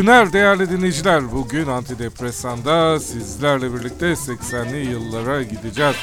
günler değerli dinleyiciler. Bugün Antidepresan'da sizlerle birlikte 80'li yıllara gideceğiz.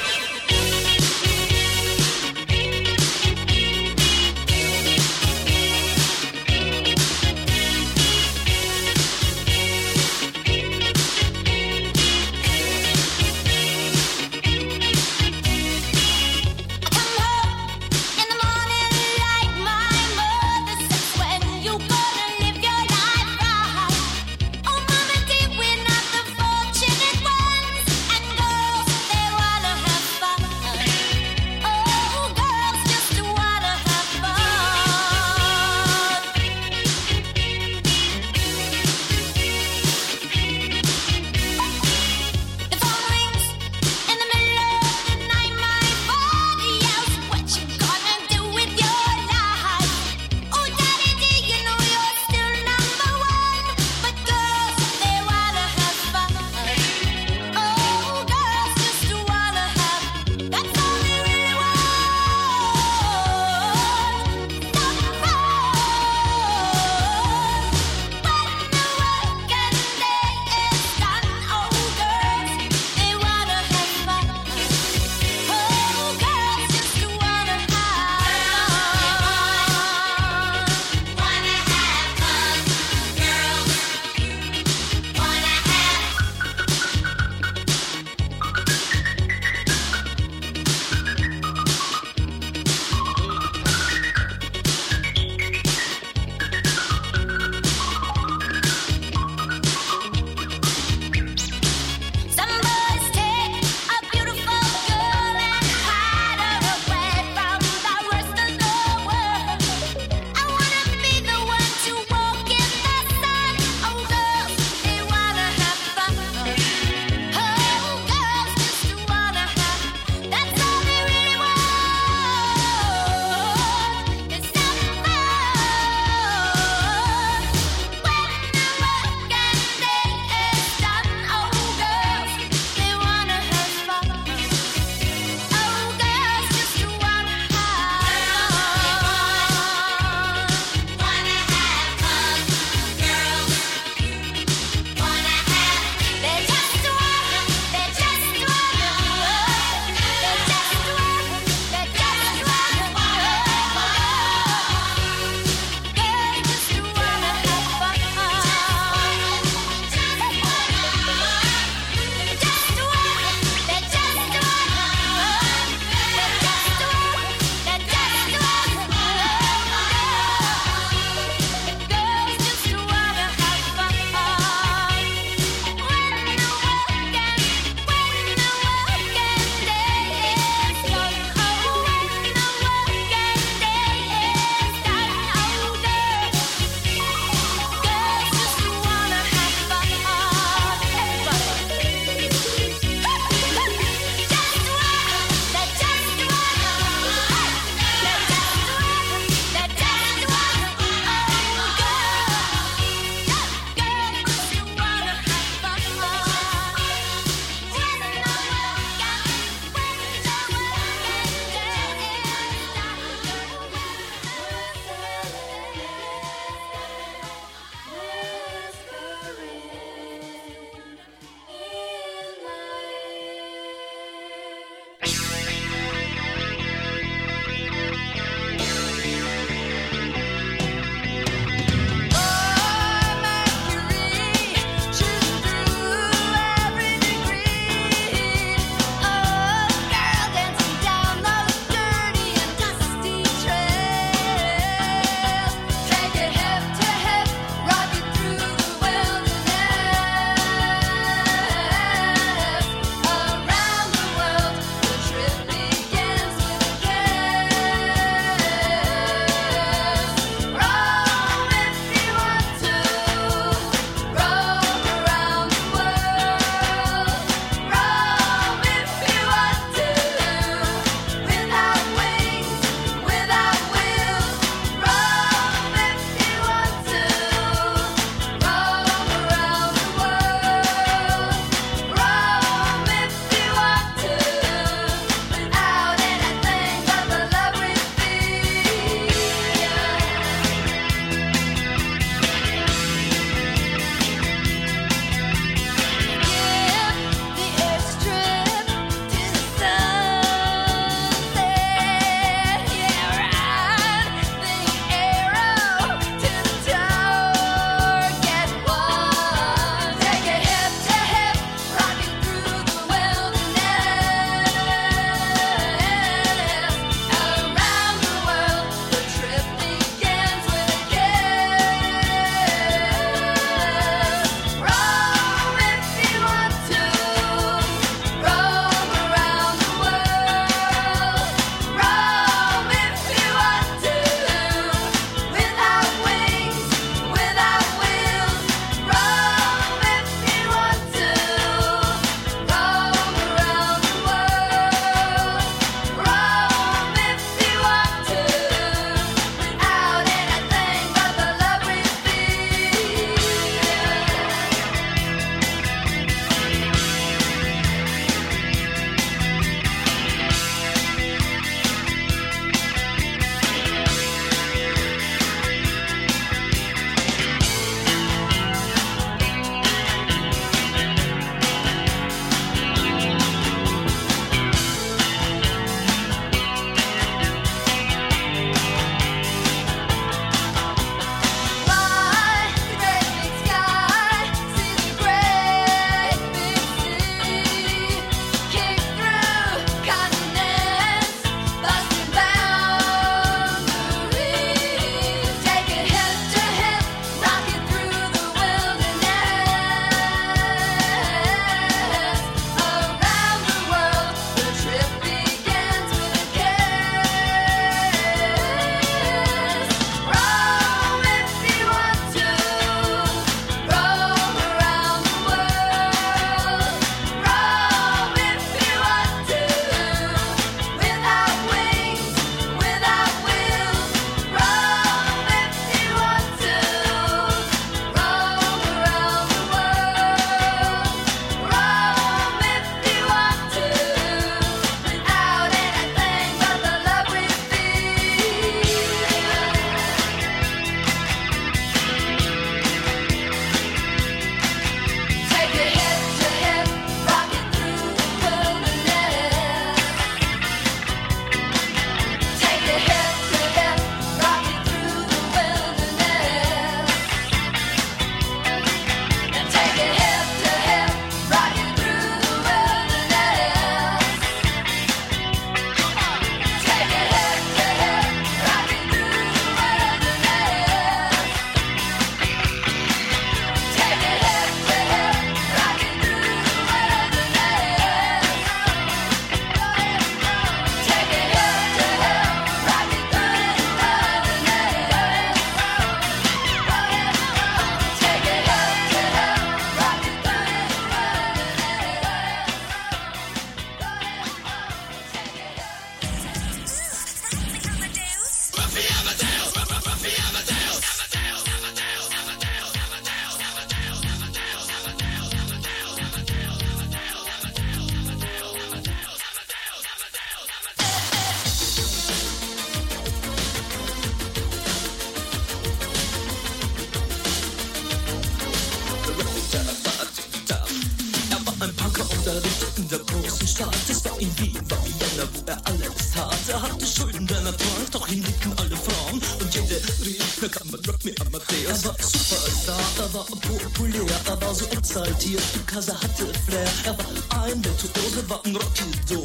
Exaltiert, because er hatte Flair. Er war ein Virtuose, war ein Rockidol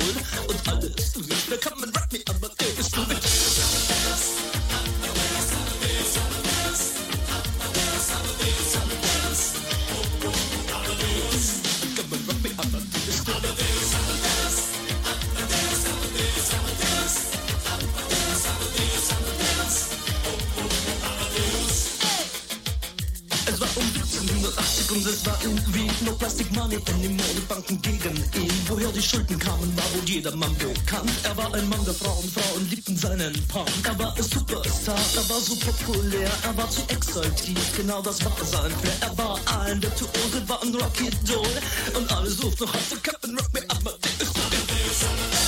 1780 und es war irgendwie no Plastic Money von den Modebanken gegen ihn. Woher die Schulden kamen, war wohl jedermann bekannt. Er war ein Mann der Frauen, Frauen liebten seinen Punk. Er war ein Superstar, er war so populär, er war zu exaltiert, genau das war sein Flair. Er war ein Virtuose, war ein Rocky Doll und alle suchten noch heute Captain Rock Me Amadeus. Come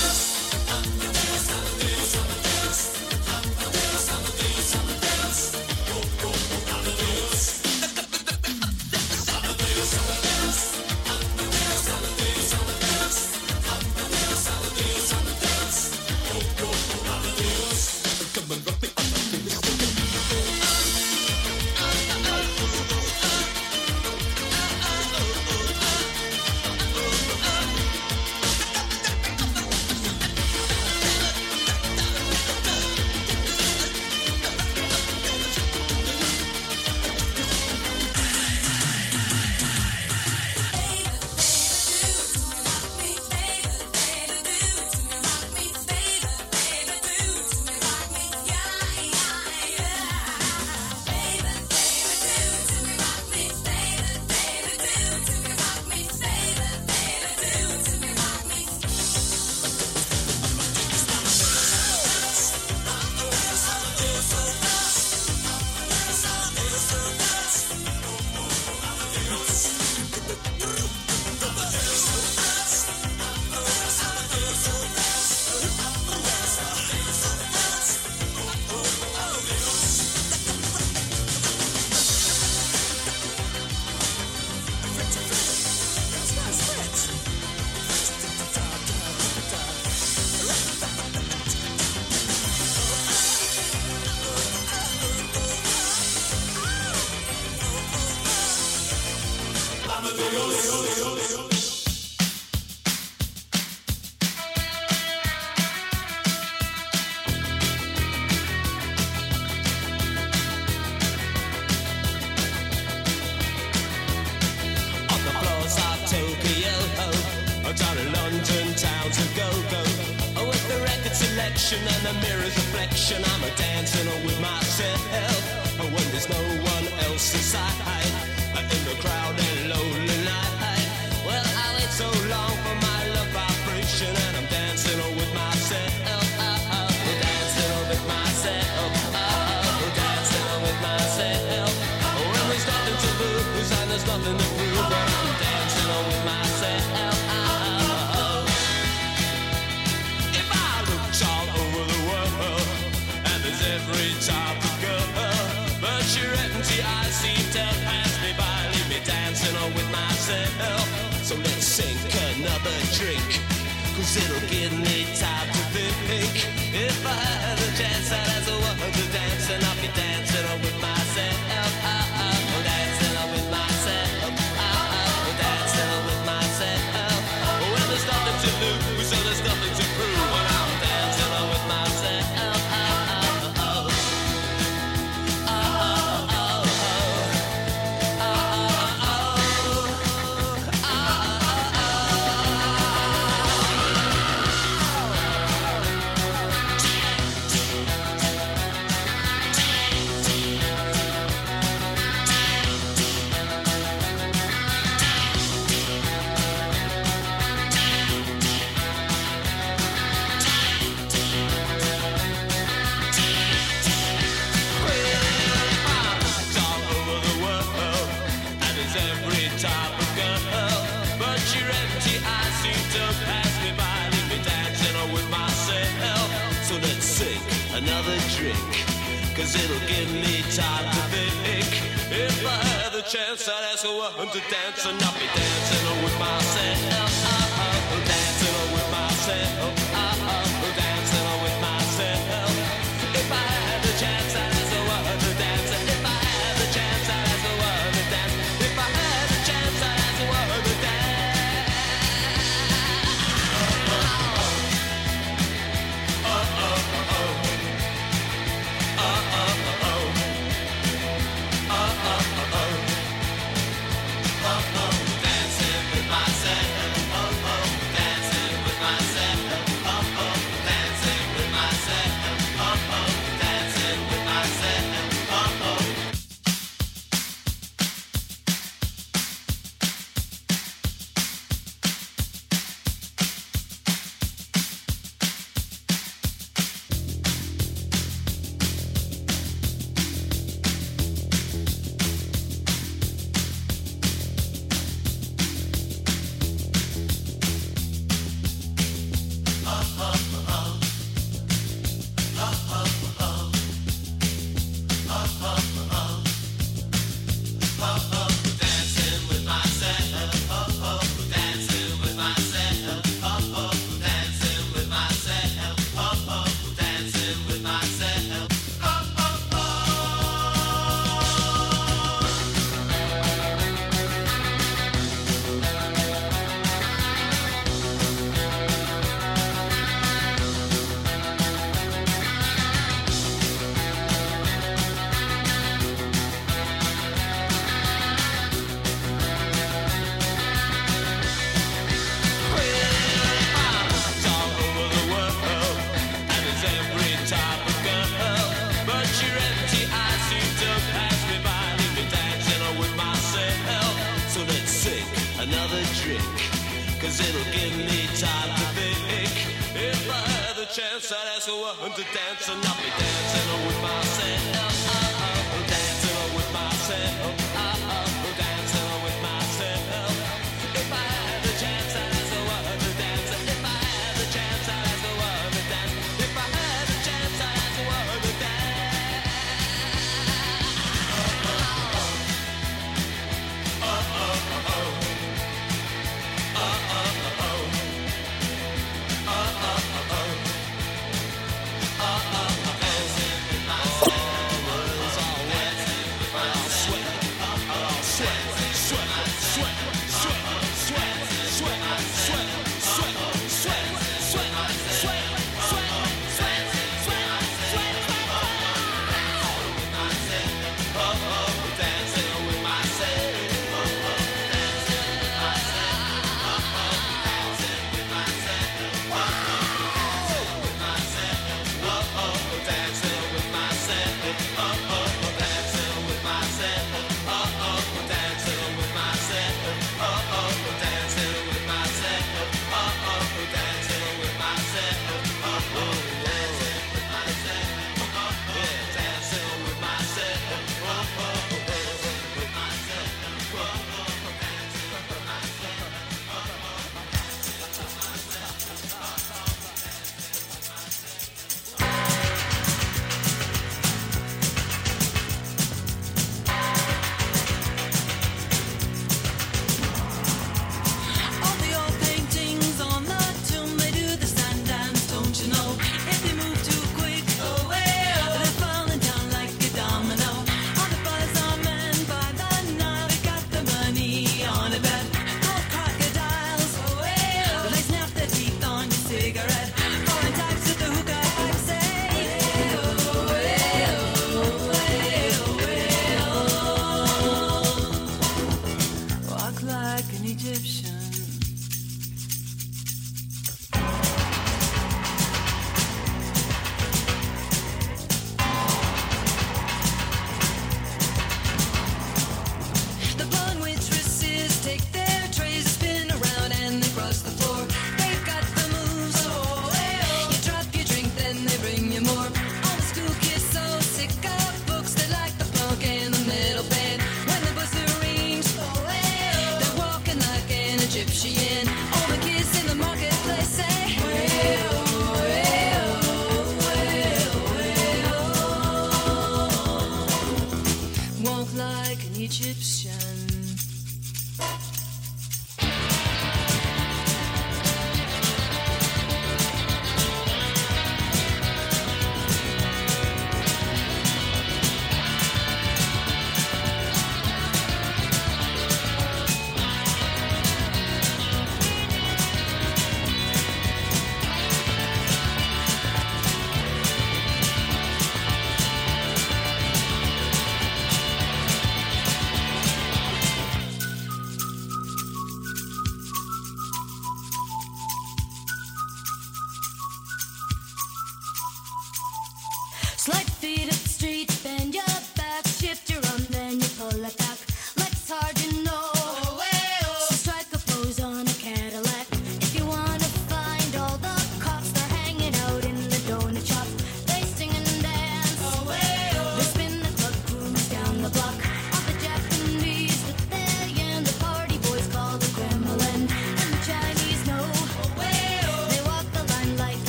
sink another drink, cause it'll give me time to think. If I had a chance, I'd ask a woman to dance, and I'll be dancing with myself. Dancing ask a woman to dance, and I'll be dancing with myself. Dancing with myself.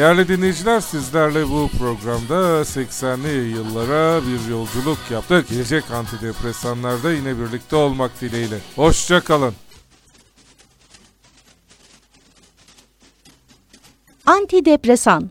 Değerli dinleyiciler sizlerle bu programda 80'li yıllara bir yolculuk yaptık. Gelecek antidepresanlarda yine birlikte olmak dileğiyle. Hoşçakalın. Antidepresan